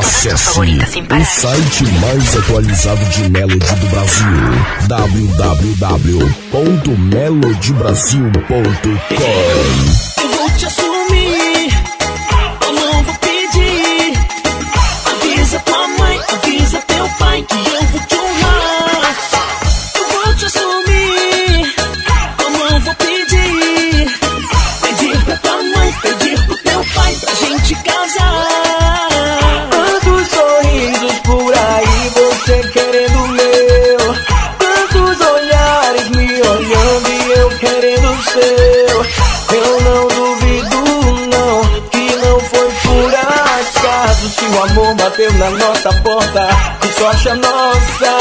Acesse o site mais atualizado de Melody do Brasil, www.melodybrasil.com. na nossa porta, que sorte a nossa.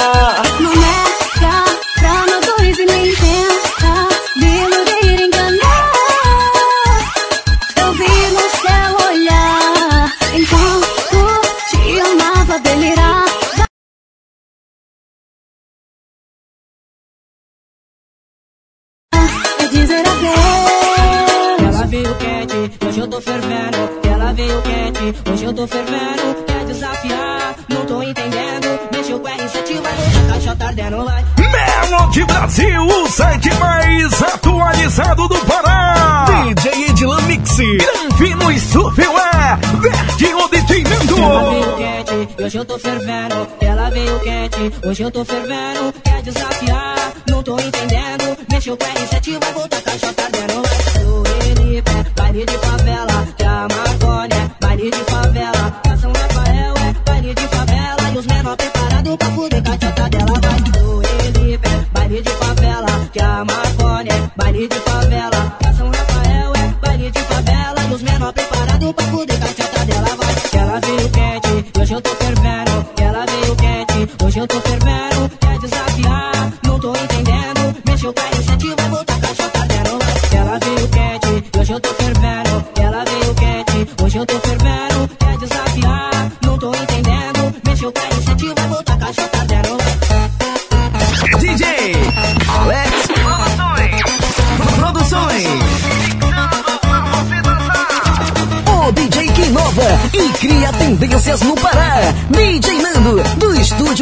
Hoje eu tô fervendo, quer desafiar? Não tô entendendo. Mexeu com R7, vai voltar.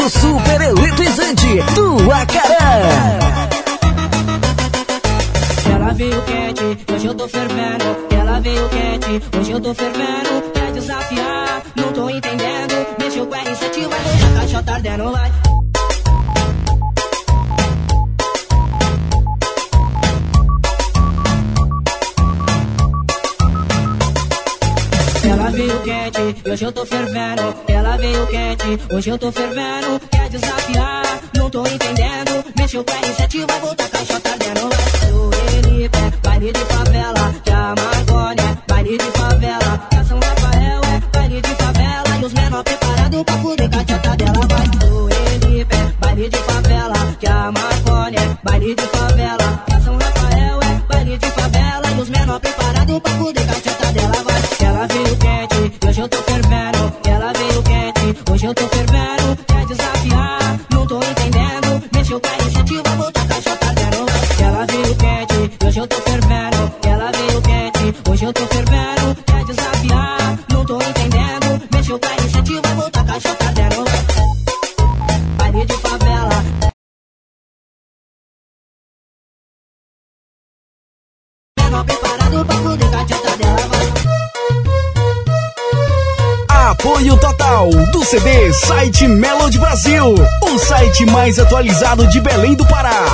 Super Hoje eu tô fervendo, mais atualizado de Belém do Pará.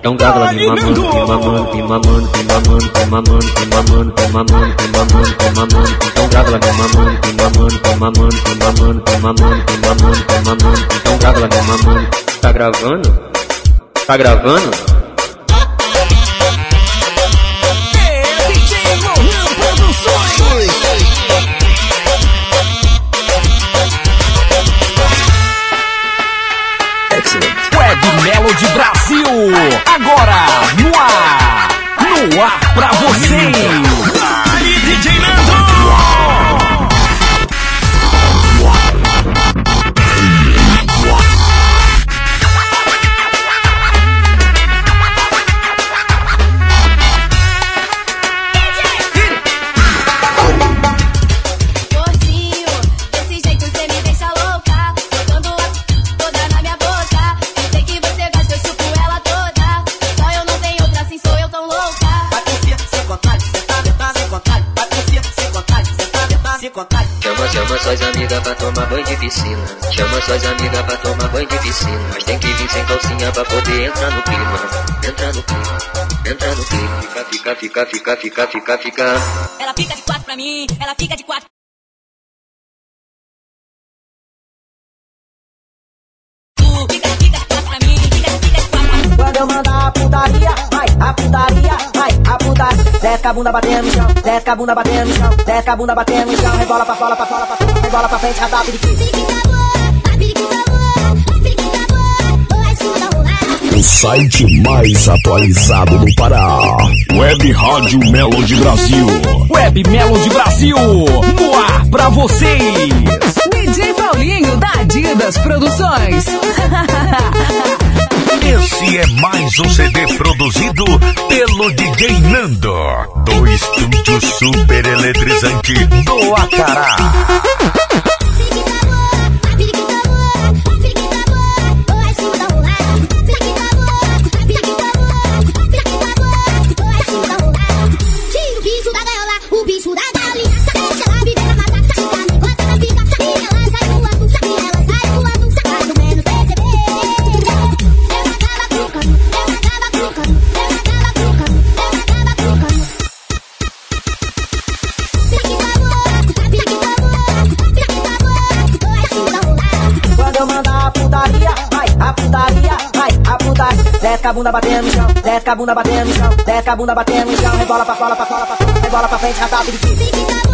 Então grava lá, me mamando, me mamando, me mamando, me mamando, me mamando, me mamando, me mamando, me mamando, me mamando. Então grava lá, me mamando, me mamando, me mamando, me mamando, me mamando, me mamando, me mamando. Então grava lá, me mamando. Tá gravando? Tá gravando? Amigas pra tomar banho de piscina. Chama suas amigas pra tomar banho de piscina. Mas tem que vir sem calcinha pra poder entrar no clima. Entrar no clima, entrar no clima. Fica, fica, fica, fica, fica, fica, fica. Ela fica de quatro pra mim, ela fica de quatro. Fica, fica de quatro pra mim, fica, fica de quatro. Quando eu mandar a putaria, vai, a putaria, vai, a putaria. Desce com a bunda batendo com a bunda batendo no chão, desce com a bunda batendo no chão, rebola pra fora, pra fora, pra fora, rebola pra frente, radar, periquito. O site mais atualizado do Pará. Web Rádio Melody Brasil. Web Melody Brasil. No ar pra vocês. DJ Paulinho da Adidas Produções. Esse é mais um CD produzido pelo DJ Nando, do estúdio super eletrizante do Acará. Com a bunda batendo no chão, a bunda batendo no chão, rebola pra fora, pra fora, pra rebola pra frente, rata, periquita.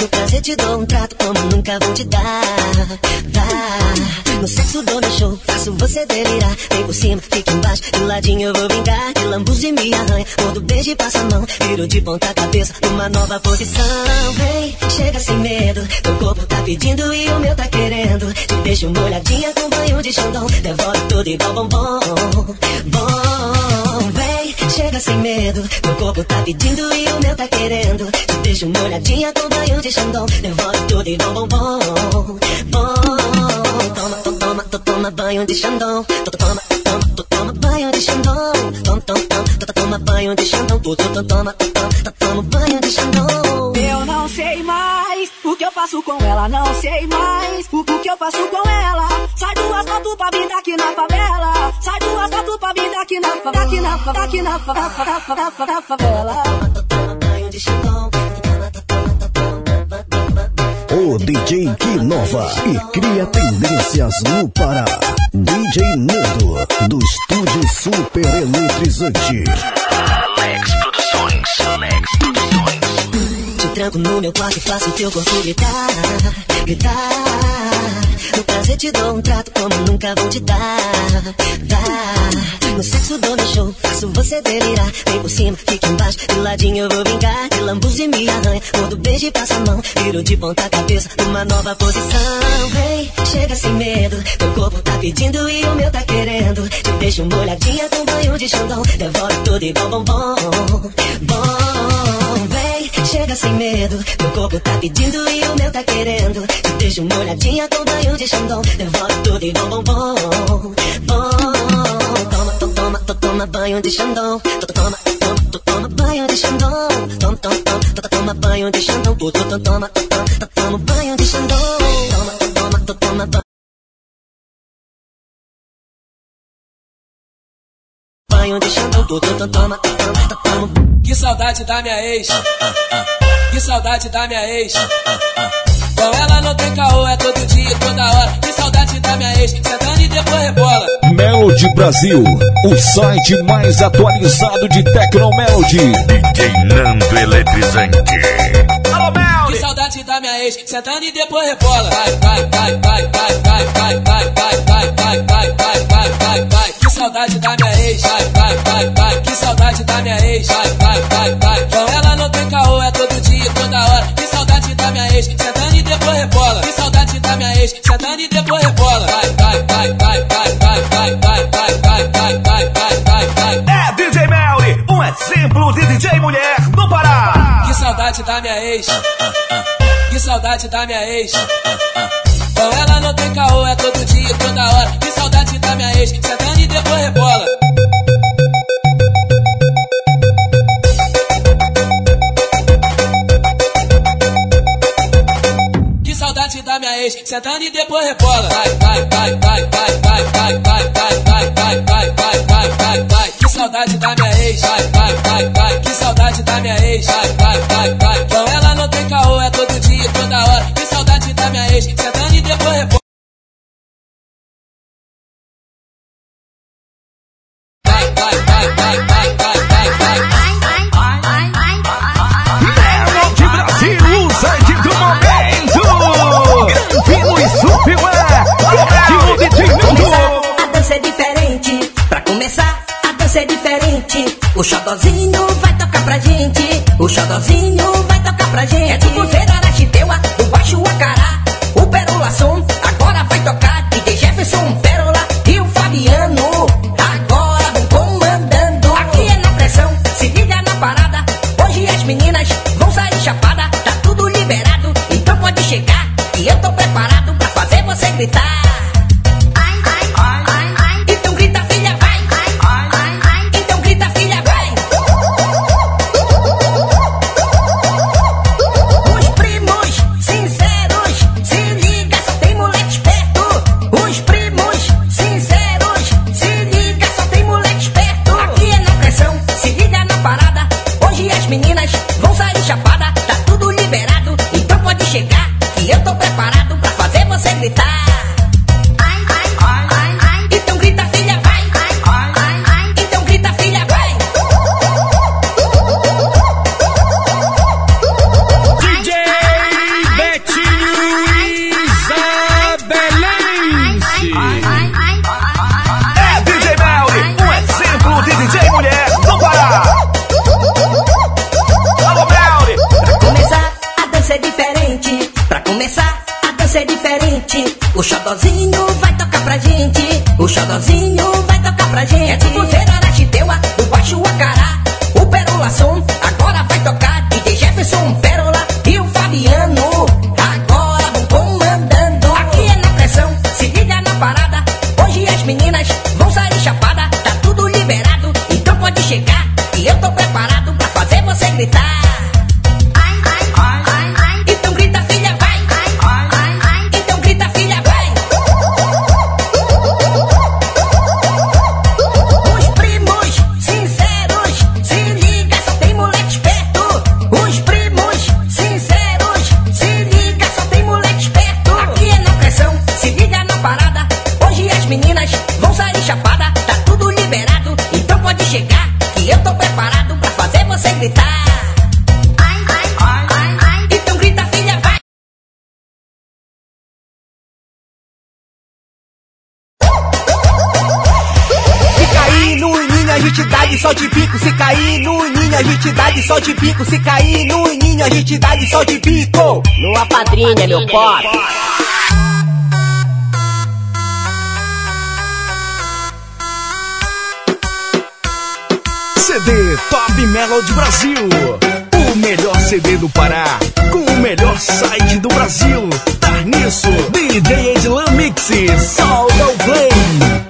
No prazer te dou um trato como nunca vou te dar. No sexo dou no show, faço você delirar. Vem por cima, fica embaixo, do ladinho eu vou brincar. De lambuz e me arranha, quando beijo e passa a mão. Viro de ponta cabeça, numa nova posição. Vem, chega sem medo, teu corpo tá pedindo e o meu tá querendo. Te deixo molhadinha com banho de xandão. Devoro tudo igual bombom, bom. Chega sem medo. Meu corpo tá pedindo e o meu tá querendo. Te deixo molhadinha com banho de xandão. Devoro tudo igual bombom, bom. Toma, to- toma, to- toma banho de xandão. To- to- Toma, to- toma, to- toma banho de xandão. Toma, toma, toma, to- to- toma banho de xandão. To- Toma, to- toma, to- toma banho de xandão. Eu não sei mais o que eu faço com ela, não sei mais o, o que eu faço com ela. Sai duas fotos pra vir daqui na favela. Sai duas fotos pra vir daqui na favela. Aqui na favela, aqui na favela, banho de. O DJ que inova e cria tendências no Pará. DJ Nando, do estúdio super eletrizante. Alex Produções, Alex Produções. Tranco no meu quarto e faço teu corpo gritar, gritar. No prazer te dou um trato como nunca vou te dar, dar. No sexo dou no show, faço você delirar. Vem por cima, fica embaixo, do ladinho eu vou brincar. De e me arranha, quando beijo e passa a mão. Viro de ponta cabeça, numa nova posição. Vem, chega sem medo, teu corpo tá pedindo e o meu tá querendo. Te deixo molhadinha com banho de xandão. Devoro tudo igual bombom, bom. Vem, chega sem medo. Meu corpo tá pedindo e o meu tá querendo. Te deixo molhadinha com banho de xandão. Devoro tudo igual bombom, bom. Toma, to- toma, to- toma banho de xandão. To- to- Toma, toma, to- toma banho de xandão. Toma, toma, toma, to- to- toma banho de xandão. To- to- to- Toma, to- toma, to- toma banho de xandão. Toma, to- toma, to- toma banho. Banho de xandão, to- to- to- toma, to- toma, to- toma Que saudade da minha ex. Que saudade da minha ex. Com ela não tem caô, é todo dia, toda hora. Que saudade da minha ex. Sentando e depois rebola. Melody Brasil, o site mais atualizado de Tecnomelody. DJ Nando Eletrizante. Que saudade da minha ex. Sentando e depois rebola. Vai, vai, vai, vai, vai, vai, vai, vai, vai, vai, vai, vai, vai, vai, vai, vai. Que saudade da minha ex. Vai, vai, vai, vai. Que saudade da minha ex. Vai, vai, vai, vai. Com ela não tem caô, é da minha ex. Sentando e depois rebola. Que saudade da minha ex. Sentando e depois rebola. Vai, vai, vai, vai, vai, vai, vai, vai, vai, vai, vai, vai, vai, vai, vai. É DJ Melly, um exemplo de DJ mulher no Pará. Que saudade da minha ex. Que saudade da minha ex. Com ela não tem caô, é todo dia, toda hora. Que saudade da minha ex. Sentando e depois rebola. Ex, sentando e depois rebola. Vai, vai, vai, vai, vai, vai, vai, vai, vai, vai, vai, vai, vai, vai, vai, vai. Que saudade da minha ex, vai, vai, vai, vai. Que saudade da minha ex, vai, vai, vai, vai. Com ela não tem caô, é todo dia e toda hora. Que saudade da minha ex, sentando e depois rebola. Vai, vai, vai, vai, vai, vai, vai, vai. Começar, a dança é diferente. O xodozinho vai tocar pra gente. O xodozinho vai tocar pra gente. É do Cruzeiro Arachiteua, o baixo Acará, o Pérola Som. Agora vai tocar DJ Jefferson, Pérola e o Fabiano. Agora vem comandando. Aqui é na pressão, se liga na parada. Hoje as meninas vão sair chapada. Tá tudo liberado, então pode chegar. E eu tô preparado pra fazer você gritar. De sol de bico. Se cair no ninho a gente dá de sol de bico. Se cair no ninho a gente dá de sol de bico. Lua padrinha, meu pobre. CD Top Melody Brasil. O melhor CD do Pará. Com o melhor site do Brasil. Tá nisso. DJ Edlan Mix. Solta o play.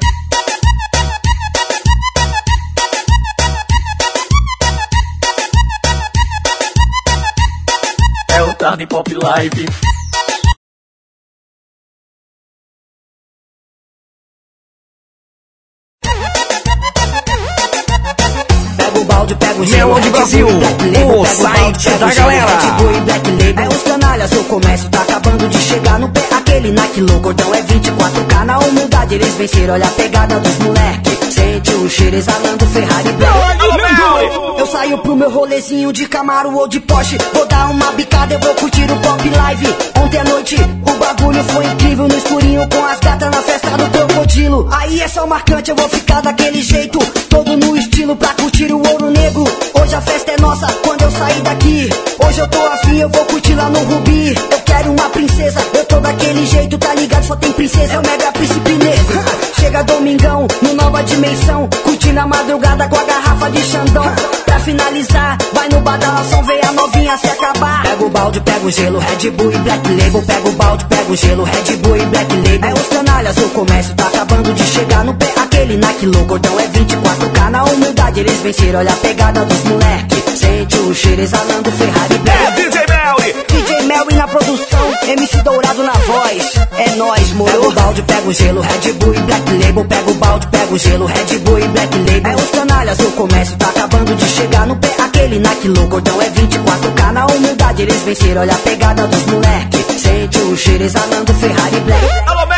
Pop Live. Pega o balde, pega o Melody Brasil, o site da galera. É os canalhas, o comércio tá acabando de chegar no pé. Aquele Nike low, cordão é 24K. Na humildade eles venceram, olha a pegada dos moleque. Sente o cheiro exalando Ferrari Black. Eu saio pro meu rolezinho de Camaro ou de Porsche. Vou dar uma bicada, eu vou curtir o pop live. Ontem à noite o bagulho foi incrível no escurinho com as gatas na festa do crocodilo. Aí é só marcante, eu vou ficar daquele jeito. Todo no estilo pra curtir o ouro negro. Hoje a festa é nossa quando eu sair daqui. Hoje eu tô afim, eu vou curtir lá no Rubi. Eu quero uma princesa, eu tô daquele jeito, tá ligado? Só tem princesa, é o mega príncipe negro. Chega domingão, no nova dimensão. Curtindo a madrugada com a garrafa de Xandão. Pra finalizar, vai no badalação, vê a novinha se acabar. Pega o balde, pega o gelo, Red Bull e Black Label. Pega o balde, pega o gelo, Red Bull e Black Label. É os canalhas, o comércio tá acabando de chegar no pé. Aquele Nike logo, então é 24K na humildade. Eles venceram, olha a pegada dos moleque. Sente o cheiro exalando Ferrari Black. É Melly. DJ Melly na produção, MC Dourado na voz. É nóis, moro. Pega o balde, pega o gelo, Red Bull e Black Label. Pega o balde, pega o gelo, Red Bull e Black Label. É os canalhas, o comércio tá acabando de chegar no pé. Aquele Nike logo, então é 24K na humildade. Eles venceram, olha a pegada dos moleque. Sente o cheiro exalando Ferrari Black. Alô.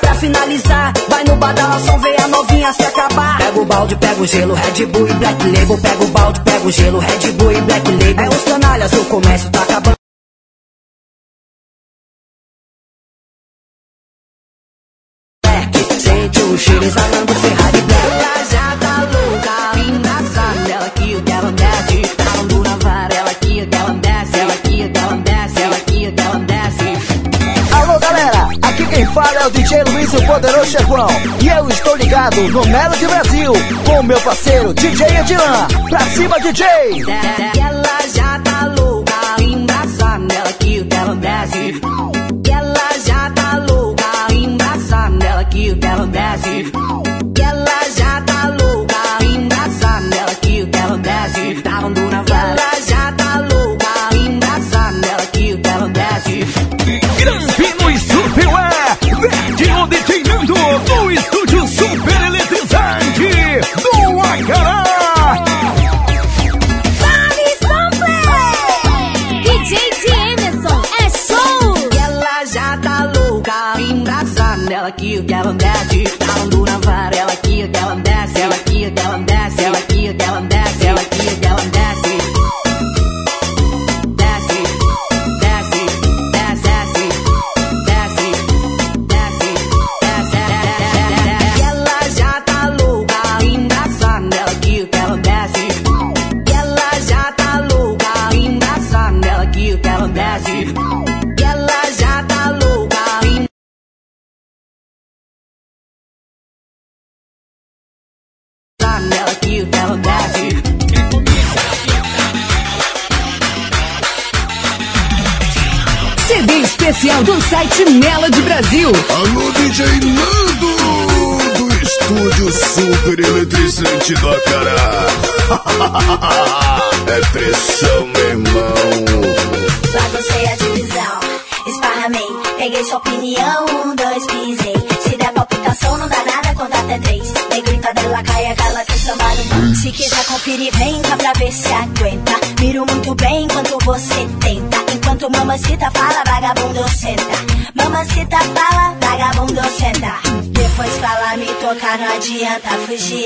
Pra finalizar, vai no badalação, vê a novinha se acabar. Pega o balde, pega o gelo, Red Bull e Black Label. Pega o balde, pega o gelo, Red Bull e Black Label. É os canalhas, o comércio tá acabando. Sente o cheiro exalando Ferrari Black. Fala é o DJ Luiz o Poderoso Chefão E eu estou ligado no Melody Brasil Com meu parceiro DJ Edilan Pra cima DJ! Ela já tá louca, embaçada. Ela que o dela desce. Ela já tá louca, embaçada. Ela que o dela desce. Ela já tá louca, embaçada. Ela que o dela desce. Tá na vara. Ela que o dela desce, adianta fugir.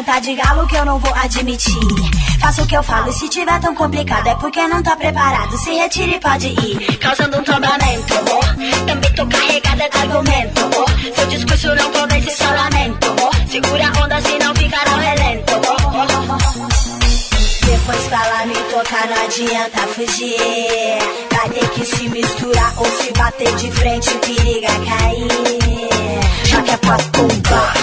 Cantar de galo que eu não vou admitir. Faça o que eu falo, e se tiver tão complicado é porque não tá preparado. Se retire e pode ir, causando um tombamento. Oh. Também tô carregada de argumento. Seu discurso não convence, só lamento. Segura a onda, senão ficará ao relento. Depois fala, me tocar, não adianta fugir. Vai ter que se misturar ou se bater de frente, periga cair. Já que é pra tumbar,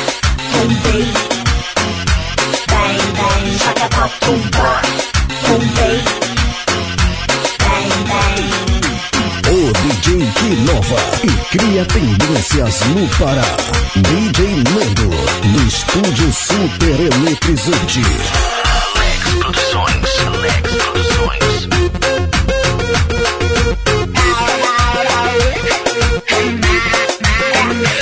o DJ que inova e cria tendências no Pará. DJ Mundo no estúdio super eletrizante. Alex Produções, Alex Produções.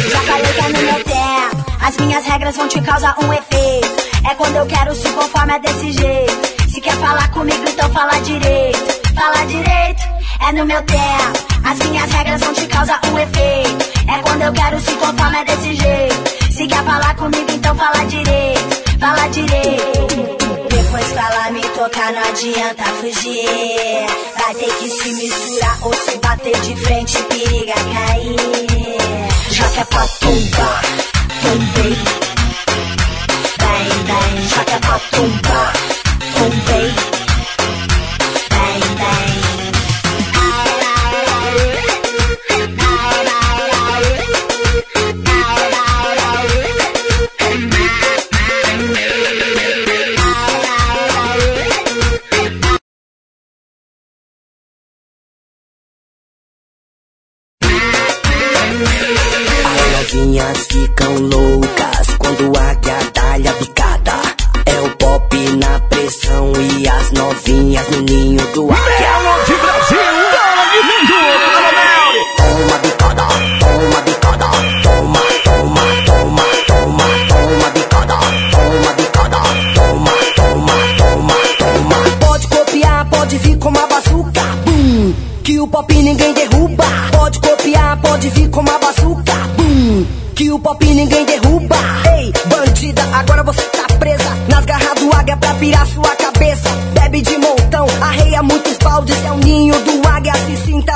Já falei que é no meu pé. as minhas regras vão te causar um efeito. É quando eu quero, se conforme é desse jeito. Se quer falar comigo, então fala direito. Fala direito, é no meu tempo. As minhas regras vão te causar um efeito. É quando eu quero, se conforme é desse jeito. Se quer falar comigo, então fala direito. Fala direito. Depois fala me tocar, não adianta fugir. Vai ter que se misturar ou se bater de frente, periga cair. Já que é pra tumbar, tumbei. As novinhas ficam loucas quando a e as novinhas no ninho do águia. de Brasil, Toma bicada, toma bicada, toma, toma, toma, toma, toma bicada, toma bicada, toma, toma, toma, toma. Pode copiar, pode vir com uma bazuca. Bum, que o pop ninguém derruba. Pode copiar, pode vir com uma bazuca. Bum, que o pop ninguém derruba.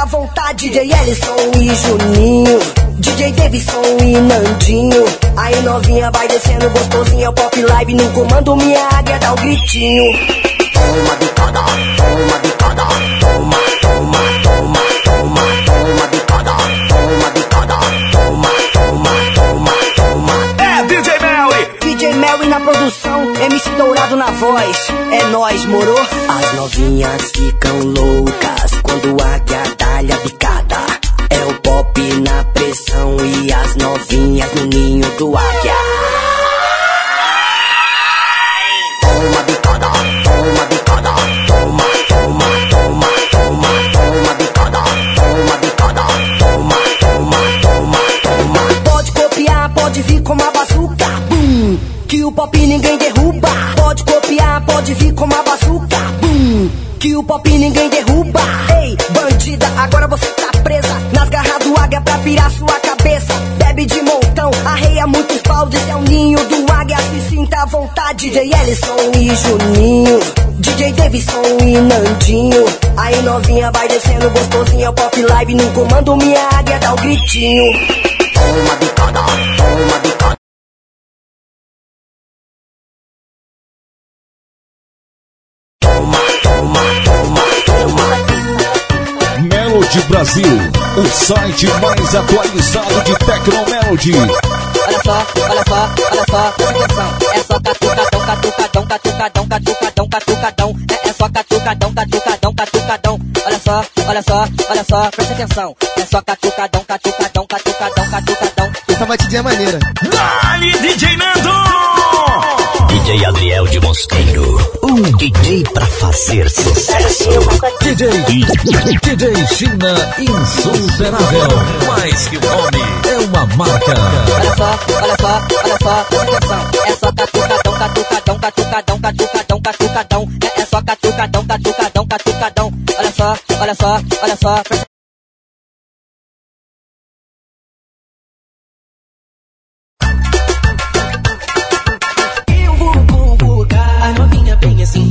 Vontade. DJ Ellison e Juninho. DJ Davidson e Nandinho. Aí novinha vai descendo gostosinho. É o pop live no comando. Minha águia dá o gritinho. Toma bicada, toma bicada, toma, toma, toma, toma, toma bicada, toma bicada, toma, toma, toma, toma. É DJ Melly. DJ Mary na produção, MC Dourado na voz. É nóis, moro? As novinhas ficam loucas quando a águia dá-lhe É o pop na pressão e as novinhas no ninho do águia. DJ Ellison e Juninho. DJ Davidson e Nandinho. Aí novinha vai descendo gostosinho. O pop live no comando. Minha águia dá o gritinho. Toma bicada, toma bicada. Toma, toma, toma, toma. Melody Brasil, o site mais atualizado de Tecnomelody. Olha só, olha só, olha só, presta atenção. É só catucadão, catucadão, catucadão, catucadão, catucadão. É, é só catucadão, catucadão, catucadão. Olha só, olha só, olha só, presta atenção. É só catucadão, catucadão, catucadão, catucadão. Essa batidinha é maneira. Dali, DJ Nando. DJ Adriel de Mosqueiro, um DJ pra fazer sucesso. DJ, DJ China insuperável, mais que o nome, é uma marca. Olha só, olha só, olha só, presta atenção. É só catucadão, catucadão, catucadão, catucadão, catucadão. É, é só catucadão, catucadão, catucadão. Olha só, olha só, olha só,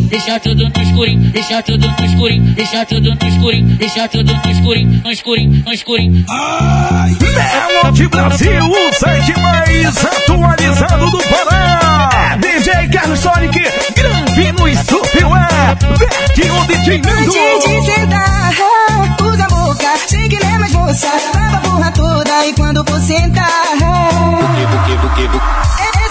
Deixa tudo no escurinho, deixa tudo no escurinho, deixa tudo no escurinho, deixa tudo no escurinho, no escurinho, no escurinho. Melody Brasil, o site mais atualizado do Pará. DJ Carlos Sonic, Granvino e Superware, Vertinho DJ Nando. Antes de sentar, usa a boca, sei que não é mais moça, lava a porra toda e quando for sentar. Essa cita, dita, dita, dita, ditadão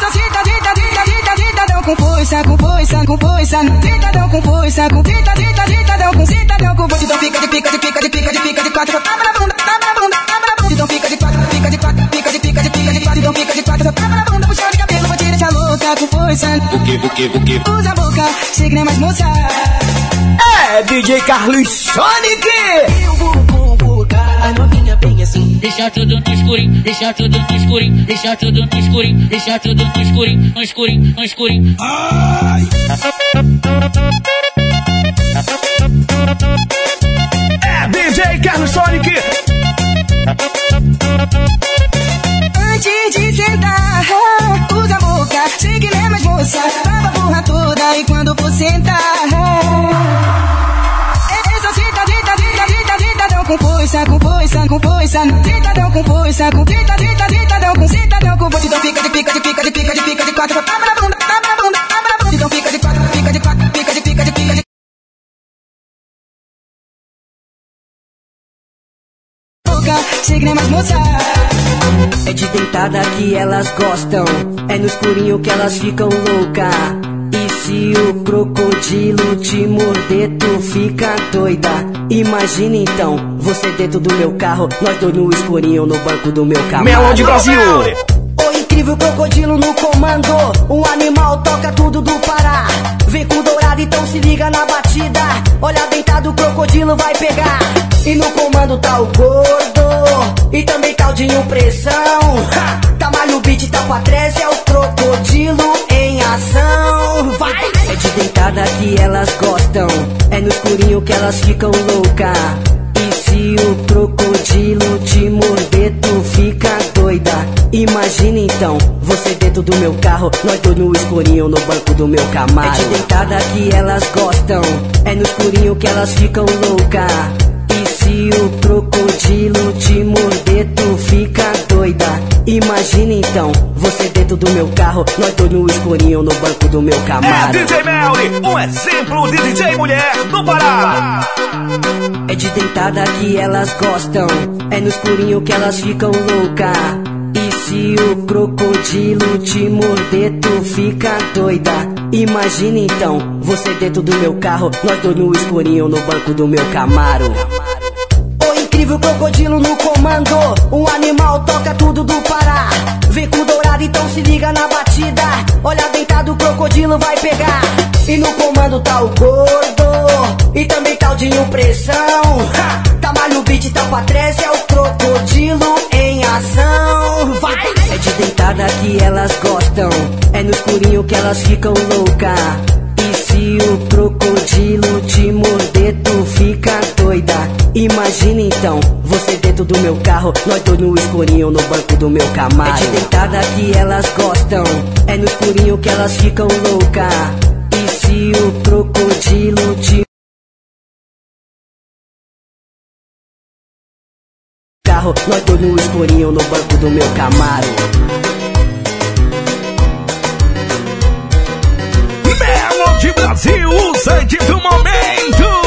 com força, com força, com força. Ditadão com força, com dita, dita, ditadão com citadão com força. Então fica de pica, de pica, de pica, de pica, de quatro. Tá pra bunda, tá pra bunda, tá pra bunda. Então fica de quatro, fica de quatro, fica de fica de fica de quatro, então fica de quatro. Tava na bunda, puxando de cabelo, vou te deixar louca com força. O que, o que, o que? Usa a boca, chega mais moça. É DJ Carlos Sonic! Eu vou convocar a novinha bem assim. Deixa tudo no escurinho, deixa tudo no escurinho, deixa tudo no escurinho, deixa tudo no escurinho, no escurinho, no escurinho. É DJ Carlos Sonic. Antes de sentar, usa a boca, chega e mais moça. Lava a porra toda e quando for sentar. Com força, com força, com força. Ditadão com força, com dita, dita, ditadão com citadão com força. Então fica de pica, de pica, de pica, de pica, de quatro. Tapa na bunda, tapa na bunda, tapa na bunda. Então fica de quatro, fica de quatro, fica de pica, de pica, de chega mais moça. É de deitada que elas gostam, é no escurinho que elas ficam louca. Se o crocodilo te morder, tu fica doida. Imagina então, você dentro do meu carro, nós dois no escurinho no banco do meu carro. Melão de Brasil. O incrível crocodilo no comando. Um animal toca tudo do Pará. Vem com dourado, então se liga na batida. Olha deitado, o crocodilo vai pegar. E no comando tá o gordo. E também tá o Dinho Pressão. Ha! Tamalho beat, tá pra trás, é o crocodilo Vai! É de deitada que elas gostam. É no escurinho que elas ficam louca. E se o crocodilo te morder, tu fica doida. Imagina então, você dentro do meu carro, nós dois no escurinho no banco do meu Camaro. É de deitada que elas gostam, é no escurinho que elas ficam louca. Se o crocodilo te morder, tu fica doida. Imagina então, você dentro do meu carro, nós dois no escurinho no banco do meu É Camaro. DJ Melly, um exemplo de DJ mulher do Pará. É de deitada que elas gostam, é no escurinho que elas ficam louca. E se o crocodilo te morder, tu fica doida. Imagina então, você dentro do meu carro, nós dois no escurinho no banco do meu Camaro. O incrível crocodilo no comando. Um animal toca tudo do Pará. Vem com dourado, então se liga na batida. Olha deitado, o crocodilo vai pegar. E no comando tá o gordo. E também tá o Dinho Pressão. Ha! Tamalho beat, tá pra trás, é o crocodilo em ação. Vai! É de deitada que elas gostam. É no escurinho que elas ficam louca. E se o crocodilo te morder, tu fica doida. Imagina então, você dentro do meu carro, nós dois no escurinho no banco do meu Camaro. É de deitada que elas gostam, é no escurinho que elas ficam louca. E se o crocodilo te carro, nós dois no escurinho no banco do meu Camaro. Melon de Brasil, o site do momento.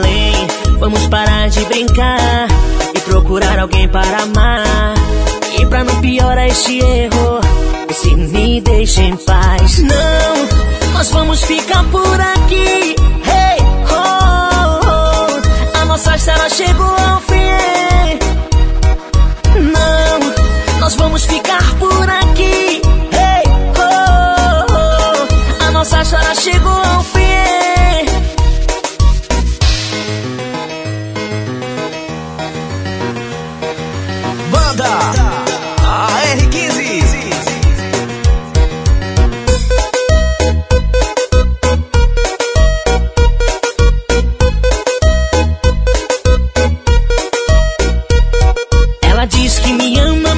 Vamos parar de brincar e procurar alguém para amar. E pra não piorar este erro, se me deixa em paz. Não, nós vamos ficar por aqui. Hey, oh, oh, a nossa história chegou ao fim. Não, nós vamos ficar por aqui. Hey, oh, oh, a nossa história chegou ao fim.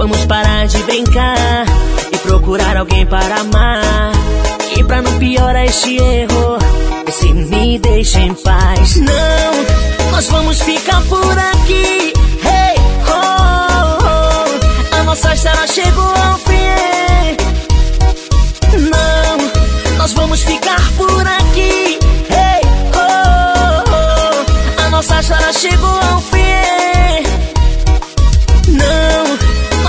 Vamos parar de brincar e procurar alguém para amar. E pra não piorar este erro, você me deixa em paz. Não, nós vamos ficar por aqui. Hey, oh, oh, a nossa história chegou ao fim. Não, nós vamos ficar por aqui. Hey, oh, oh, a nossa história chegou ao fim.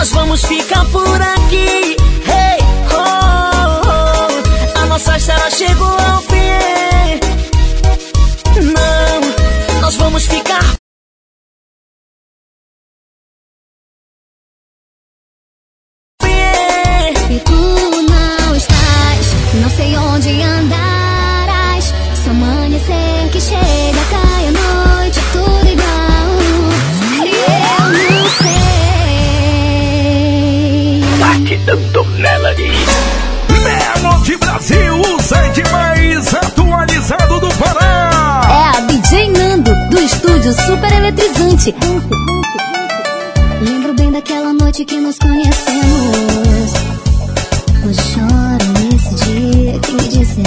Nós vamos ficar por aqui. Hey, oh, oh, a nossa história chegou ao fim. Não, nós vamos ficar. E tu não estás, não sei onde andarás. Se amanhecer que chega, Melody. Melody Brasil, o site mais atualizado do Pará. É a DJ Nando, do estúdio Super Eletrizante. Lembro bem daquela noite que nos conhecemos. Hoje choro nesse dia que me disse.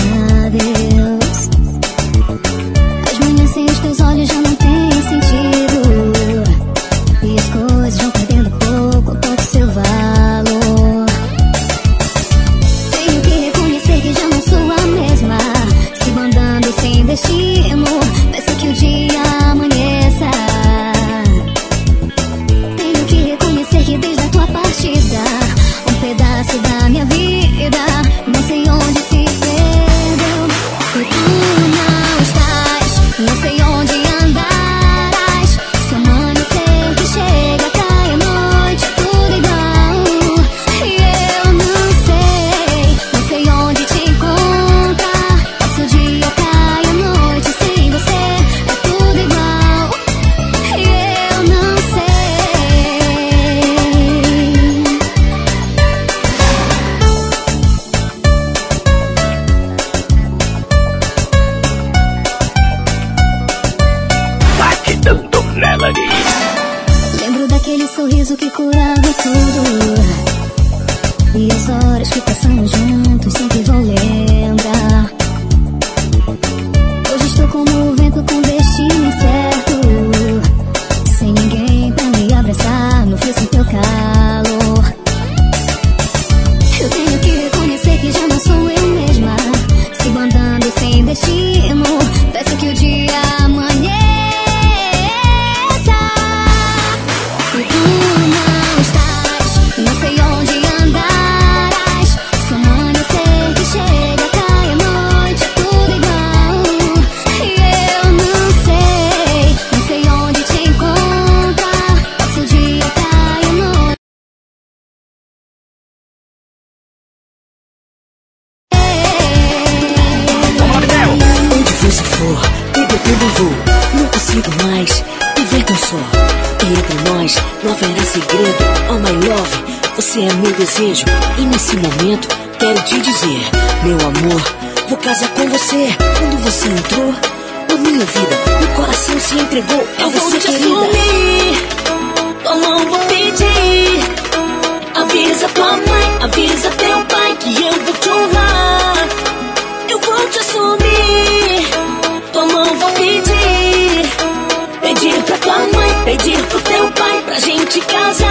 Pedir pro teu pai pra gente casar.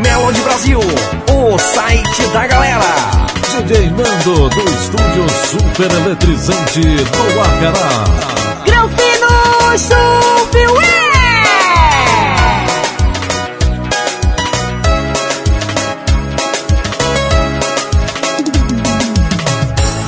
Melody Brasil, o site da galera. DJ Nando do estúdio Super Eletrizante do Acará. Granfino Chupiué!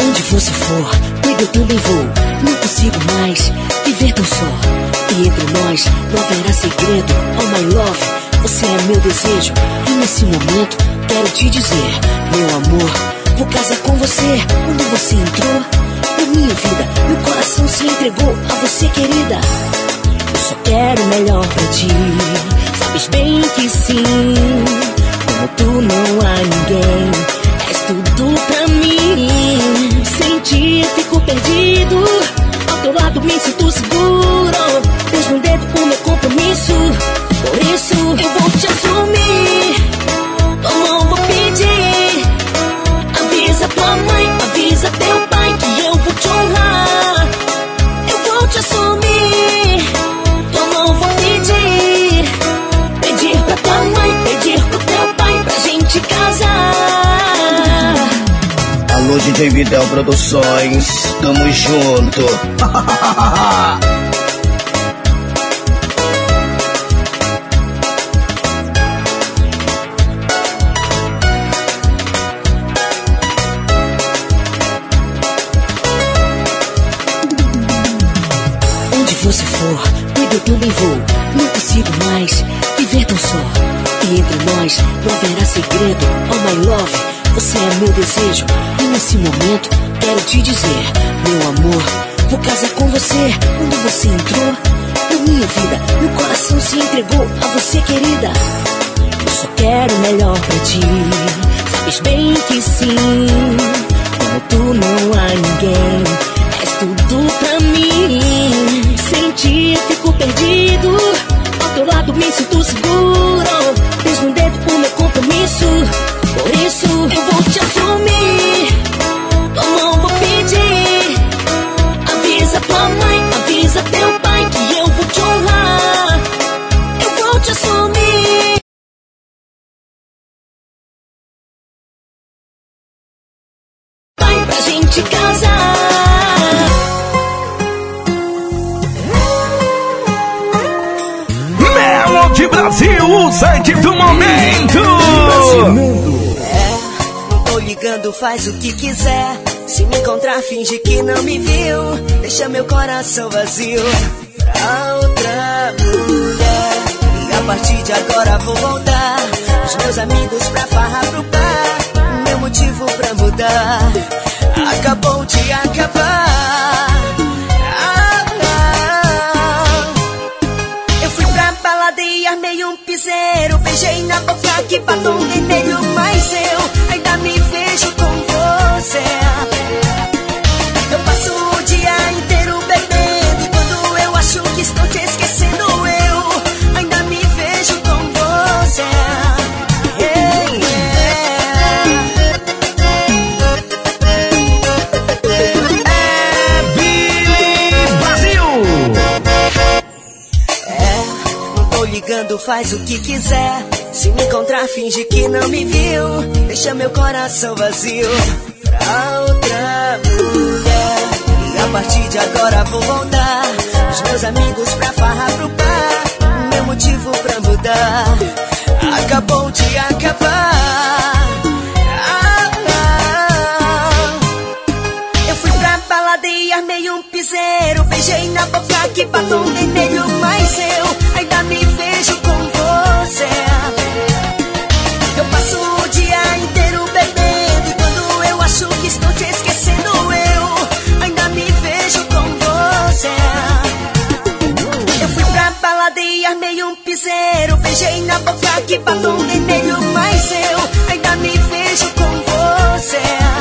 Onde você for, eu também vou. Não consigo mais viver tão só. E entre nós não haverá segredo. Oh my love, você é meu desejo. E nesse momento quero te dizer, meu amor, vou casar com você. Quando você entrou da minha vida. Meu coração se entregou a você, querida. Eu só quero o melhor pra ti. Sabes bem que sim. Como tu não há ninguém. És tudo pra mim. Sem ti eu fico perdido. Ao teu lado me sinto seguro. O meu compromisso. Por isso eu vou te assumir. Tua mão vou pedir. Avisa tua mãe, avisa teu pai que eu vou te honrar. Eu vou te assumir. Tua mão vou pedir. Pedir pra tua mãe, pedir pro teu pai pra gente casar. Alô, DJ Vidal Produções, tamo junto. meu desejo. E nesse momento quero te dizer, meu amor, vou casar com você. Quando você entrou na minha vida, meu coração se entregou a você, querida. Eu só quero o melhor pra ti. Sabes bem que sim. Como tu não há ninguém. És tudo pra mim. Sem ti eu fico perdido. Ao teu lado me sinto seguro. No dedo o meu compromisso. Por isso eu vou faz o que quiser. Se me encontrar, finge que não me viu. Deixa meu coração vazio pra outra mulher. E a partir de agora vou voltar. Os meus amigos pra farra pro bar. Meu motivo pra mudar acabou de acabar. Eu fui pra balada e armei um piseiro. Beijei na boca que batom vermelho, mas eu ainda me vejo com você. Eu passo ligando, faz o que quiser. Se me encontrar, finge que não me viu. Deixa meu coração vazio pra outra mulher. E a partir de agora vou voltar. Os meus amigos pra farra pro bar. Meu motivo pra mudar acabou de acabar. Eu fui pra balada e armei um piseiro. Beijei na boca que batom vermelho, na boca que batom vermelho, mas eu ainda me vejo com você.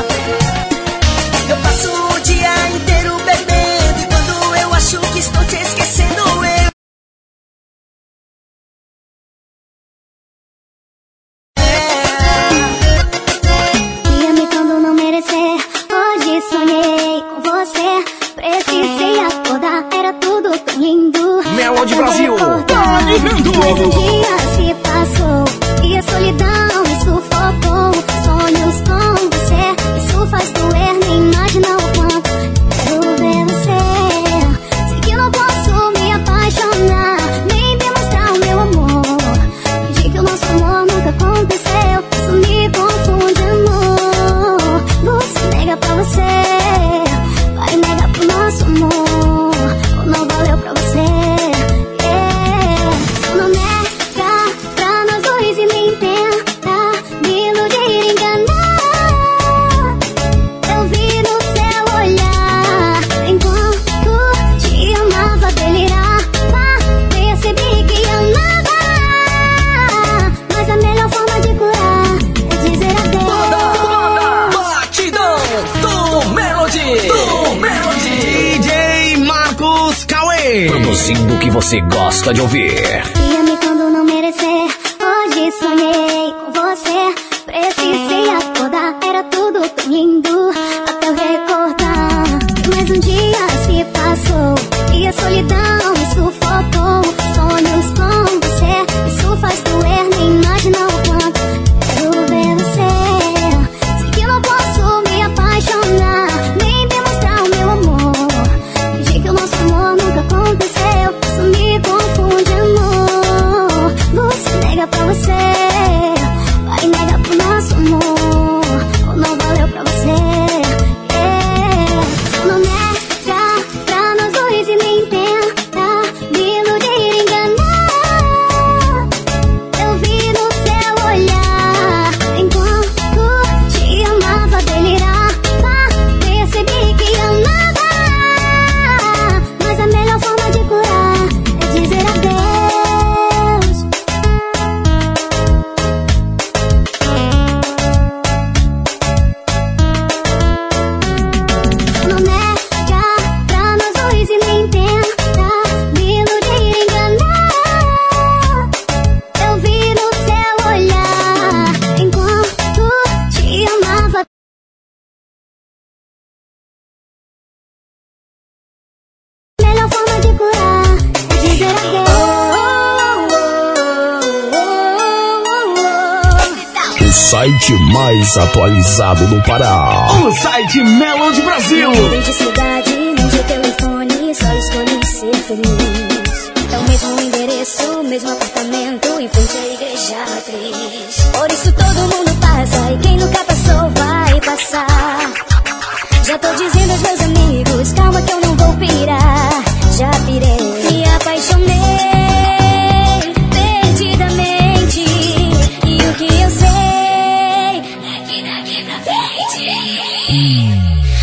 Magic Man.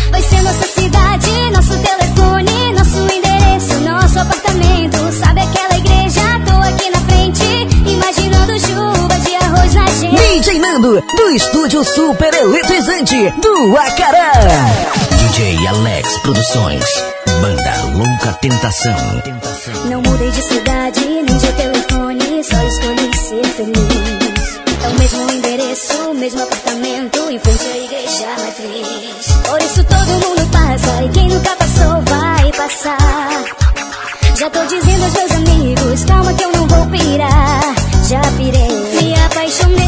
Vai ser nossa cidade, nosso telefone, nosso endereço, nosso apartamento. Sabe aquela igreja? Tô aqui na frente, imaginando chuva de arroz na gente. DJ Nando, do estúdio super eletrizante do Acará. DJ Alex Produções, banda Louca Tentação. Não mudei de cidade no mesmo apartamento Em frente à igreja matriz. Por isso todo mundo passa E quem nunca passou vai passar. Já tô dizendo aos meus amigos Calma que eu não vou pirar. Já pirei Me apaixonei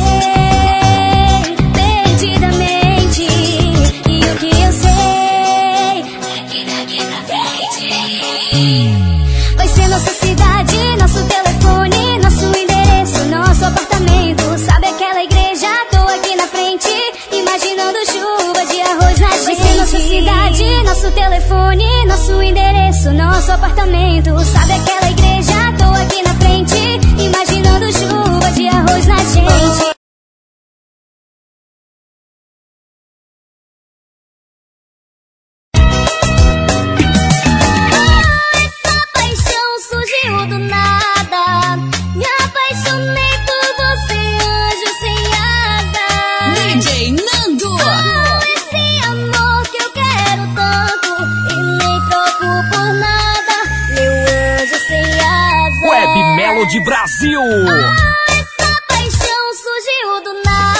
Perdidamente. E o que eu sei É que daqui pra frente. cidade, nosso telefone, nosso endereço, nosso apartamento. Sabe aquela igreja? Tô aqui na frente, imaginando chuva de arroz na gente. Cloud Brasil. Ah, essa paixão surgiu do nada.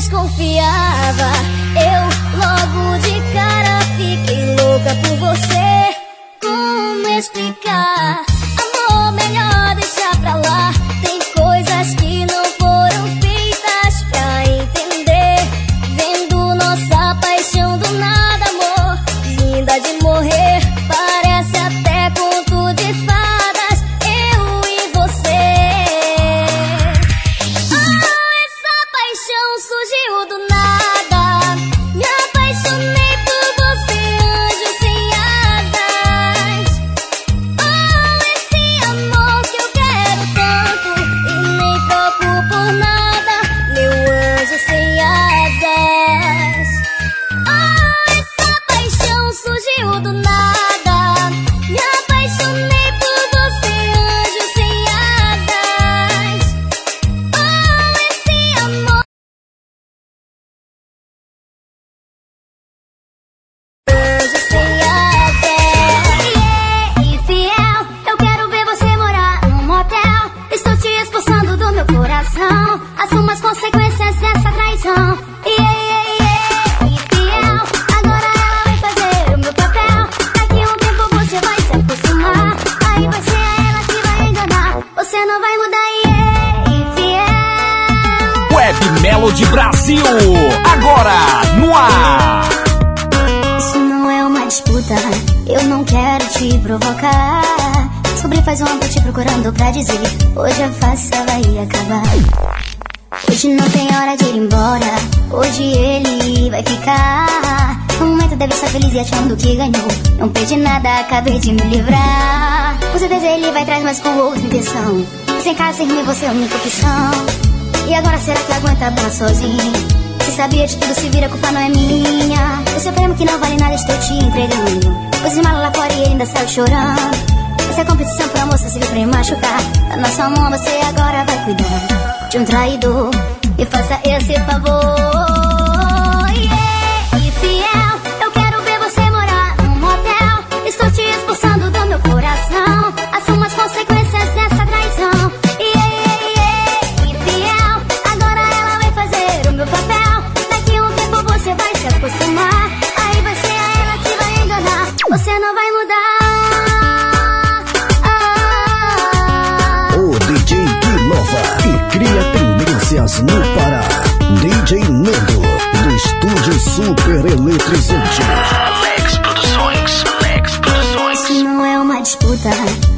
desconfiava. Eu logo de cara fiquei louca por você. Como explicar? Vai ficar. No momento deve estar feliz e achando que ganhou. Não perdi nada, acabei de me livrar. Com certeza ele vai atrás, mas com outra intenção. Sem casa, sem mim, você é a única opção. E agora será que aguenta a sozinho? Se sabia de tudo, se vira, a culpa não é minha. Eu sou prêmio que não vale nada, estou te entregando. Pus mala lá fora e ainda saiu chorando. Essa é competição pra moça se pra me machucar. A nossa mão você agora vai cuidar de um traidor. E faça esse favor. Tendências no Pará. DJ Nando, do estúdio Super Eletrizante. Alex Produções, Alex Produções. Isso não é uma disputa,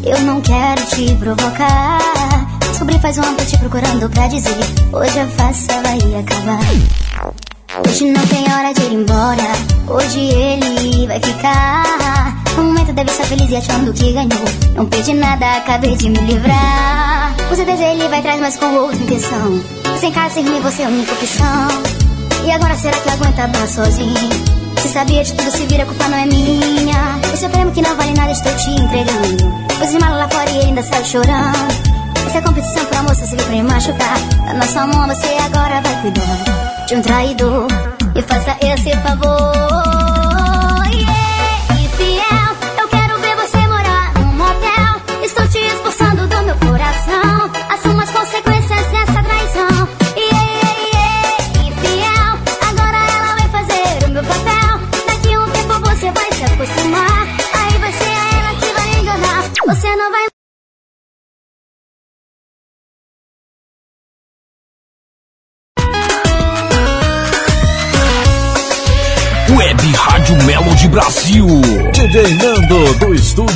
eu não quero te provocar. Descobri faz um ano te procurando pra dizer: Hoje a farsa vai acabar. Hoje não tem hora de ir embora, hoje ele vai ficar. No momento deve estar feliz e achando que ganhou. Não perdi nada, acabei de me livrar. Com certeza ele vai atrás, mas com outra intenção. Sem casa, sem mim, você é a única opção. E agora será que aguenta a sozinho? Se sabia de tudo, se vira, a culpa não é minha. Eu sou prêmio que não vale nada, estou te entregando. Pus de lá fora e ele ainda saiu chorando. Essa é competição pra moça se vir pra me machucar. A nossa mão você agora vai cuidar de um traidor. E faça esse favor.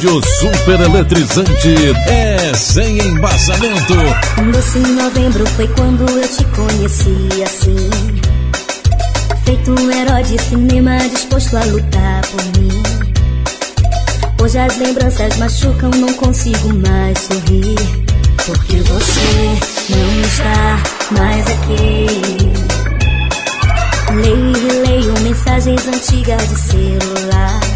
Estúdio Super Eletrizante. É sem embasamento. Doce em novembro foi quando eu te conheci assim. Feito um herói de cinema disposto a lutar por mim. Hoje as lembranças machucam, não consigo mais sorrir. Porque você não está mais aqui. Leio e releio mensagens antigas de celular.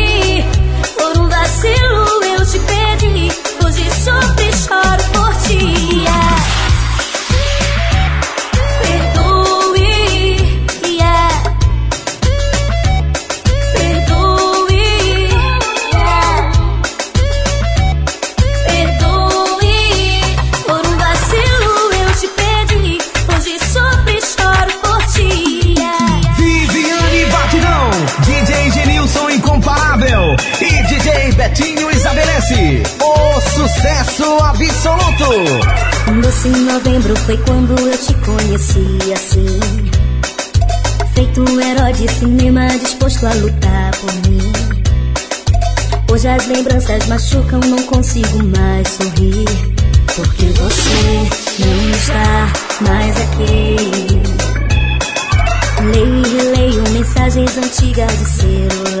Te pedi. Hoje sofro e sucesso absoluto. Um doce em novembro foi quando eu te conheci assim. Feito um herói de cinema disposto a lutar por mim. Hoje as lembranças machucam, não consigo mais sorrir. Porque você não está mais aqui. Leio e releio mensagens antigas de celular.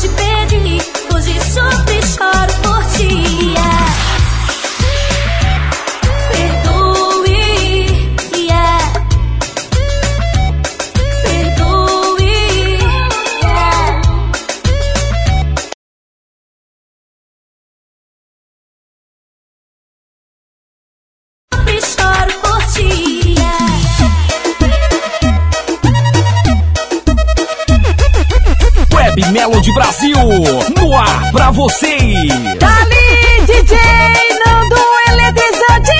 te perdi. Hoje sofro e choro por ti. yeah. Ar pra você. Dali, DJ Nando Eletrizante!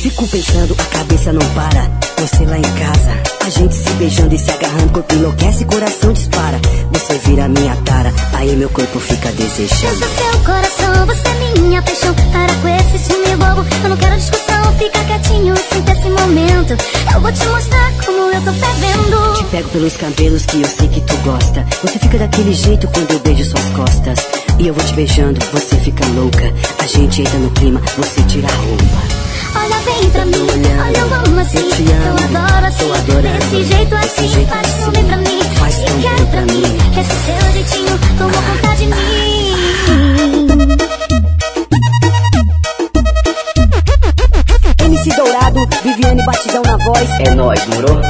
Fico pensando, a cabeça não para. Você lá em casa, a gente se beijando e se agarrando, corpo enlouquece, coração dispara. Você vira minha tara, aí meu corpo fica Eu desejando. sou seu coração, você é minha paixão. Para com esse ciúme bobo, eu não quero discussão. Fica quietinho, sinta esse momento. Eu vou te mostrar como eu tô fervendo. Te pego pelos cabelos que eu sei que tu gosta. Você fica daquele jeito quando eu beijo suas costas. E eu vou te beijando, você fica louca. A gente entra no clima, você tira a roupa. Bem pra mim, olha eu amo assim. Eu te amo, Eu adoro assim, tô adorando. desse jeito Desse assim. jeito Faz tão assim. bem pra mim, Faz e tão quer bem pra mim. Esse seu jeitinho tomou conta de mim. MC Dourado, Viviane Batidão na voz. É nóis, moro?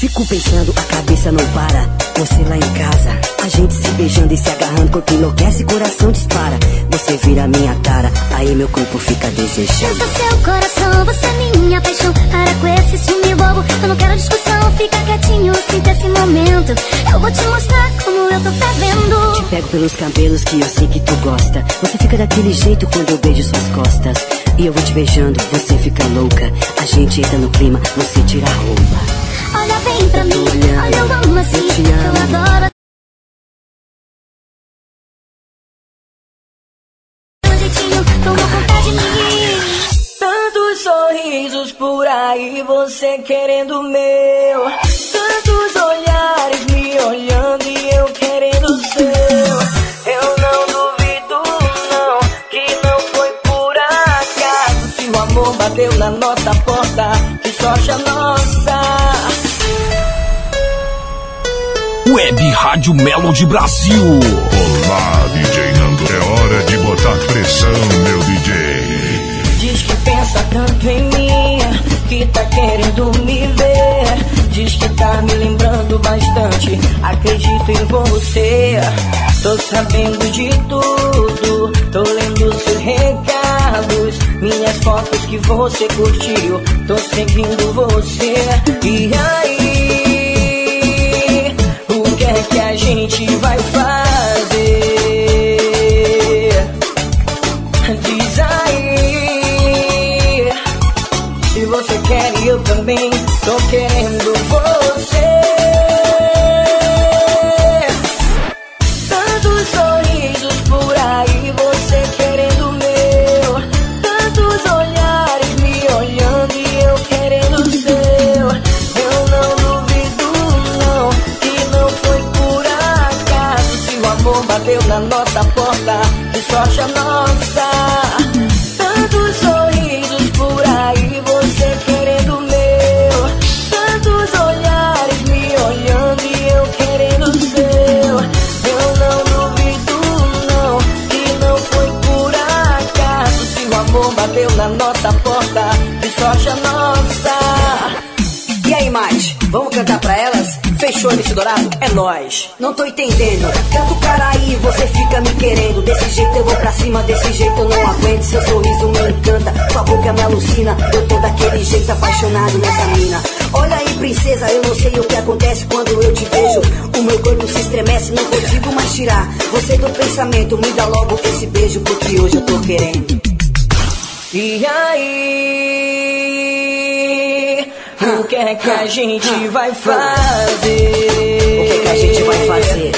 Fico pensando, a cabeça não para. Você lá em casa, a gente se beijando e se agarrando, corpo enlouquece, coração dispara. Você vira minha tara, aí meu corpo fica desejando. sou seu coração, você é minha paixão. Para com esse ciúme bobo, eu não quero discussão. Fica quietinho, sinta esse momento. Eu vou te mostrar como eu tô fervendo. Te pego pelos cabelos que eu sei que tu gosta. Você fica daquele jeito quando eu beijo suas costas. E eu vou te beijando, você fica louca. A gente entra no clima, você tira a roupa. Olha bem pra mim, olha eu amo assim. eu adoro. Tantos sorrisos por aí, você querendo meu. Tantos olhares me olhando e eu querendo seu. Eu não duvido, não, que não foi por acaso. Se o amor bateu na nossa porta, que sorte a nossa. Web Rádio Melody Brasil. Olá, DJ Nando. É hora de botar pressão, meu DJ. Diz que pensa tanto em mim, que tá querendo me ver. Diz que tá me lembrando bastante. Acredito em você. Tô sabendo de tudo. Tô lendo seus recados. Minhas fotos que você curtiu. Tô seguindo você. E aí? A gente vai fazer? Diz aí Se você quer e eu também Tô querendo entendendo. Tanto cara aí, você fica me querendo. Desse jeito eu vou pra cima, desse jeito eu não aguento. Seu sorriso me encanta, sua boca me alucina. Eu tô daquele jeito apaixonado nessa mina. Olha aí, princesa, eu não sei o que acontece quando eu te vejo. O meu corpo se estremece, não consigo mais tirar. Você do pensamento, me dá logo esse beijo, porque hoje eu tô querendo. E aí? O que é que a gente vai fazer? a gente vai fazer.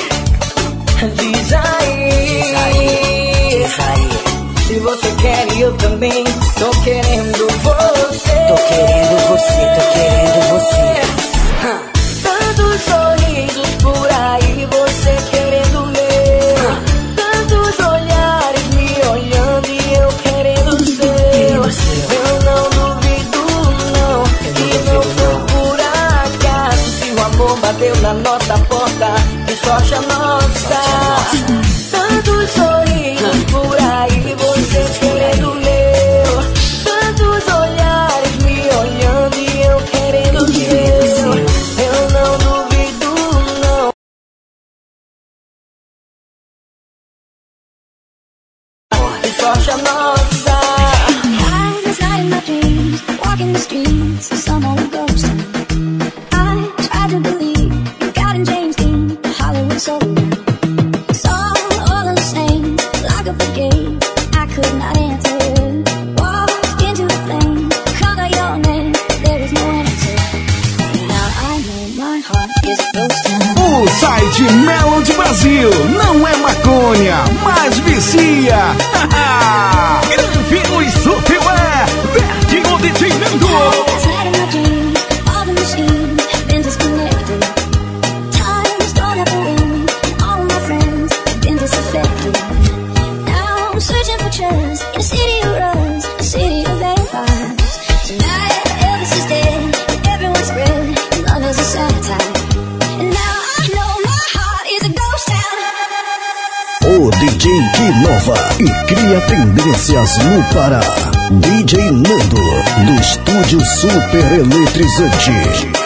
Diz aí, diz aí, diz aí. Se você quer e eu também, tô querendo você. Tô querendo você, tô querendo você. Allah O site Melo de Brasil não é maconha, mas vicia. Granfinos Software, pertinho de Dinamo. e cria tendências no Pará. DJ Nando, do Estúdio Super Eletrizante.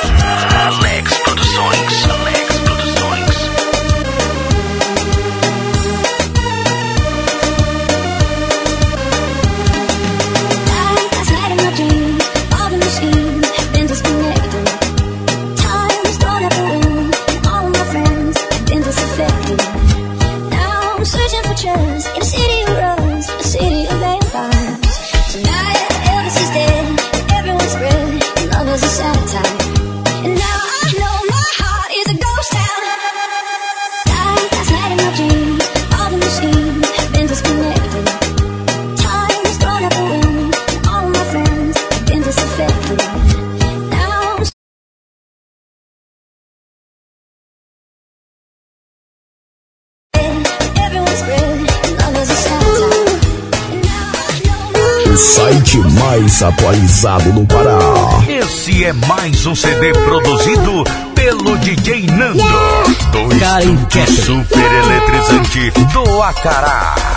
CD produzido pelo DJ Nando. Yeah! Do Karen super eletrizante do Acará.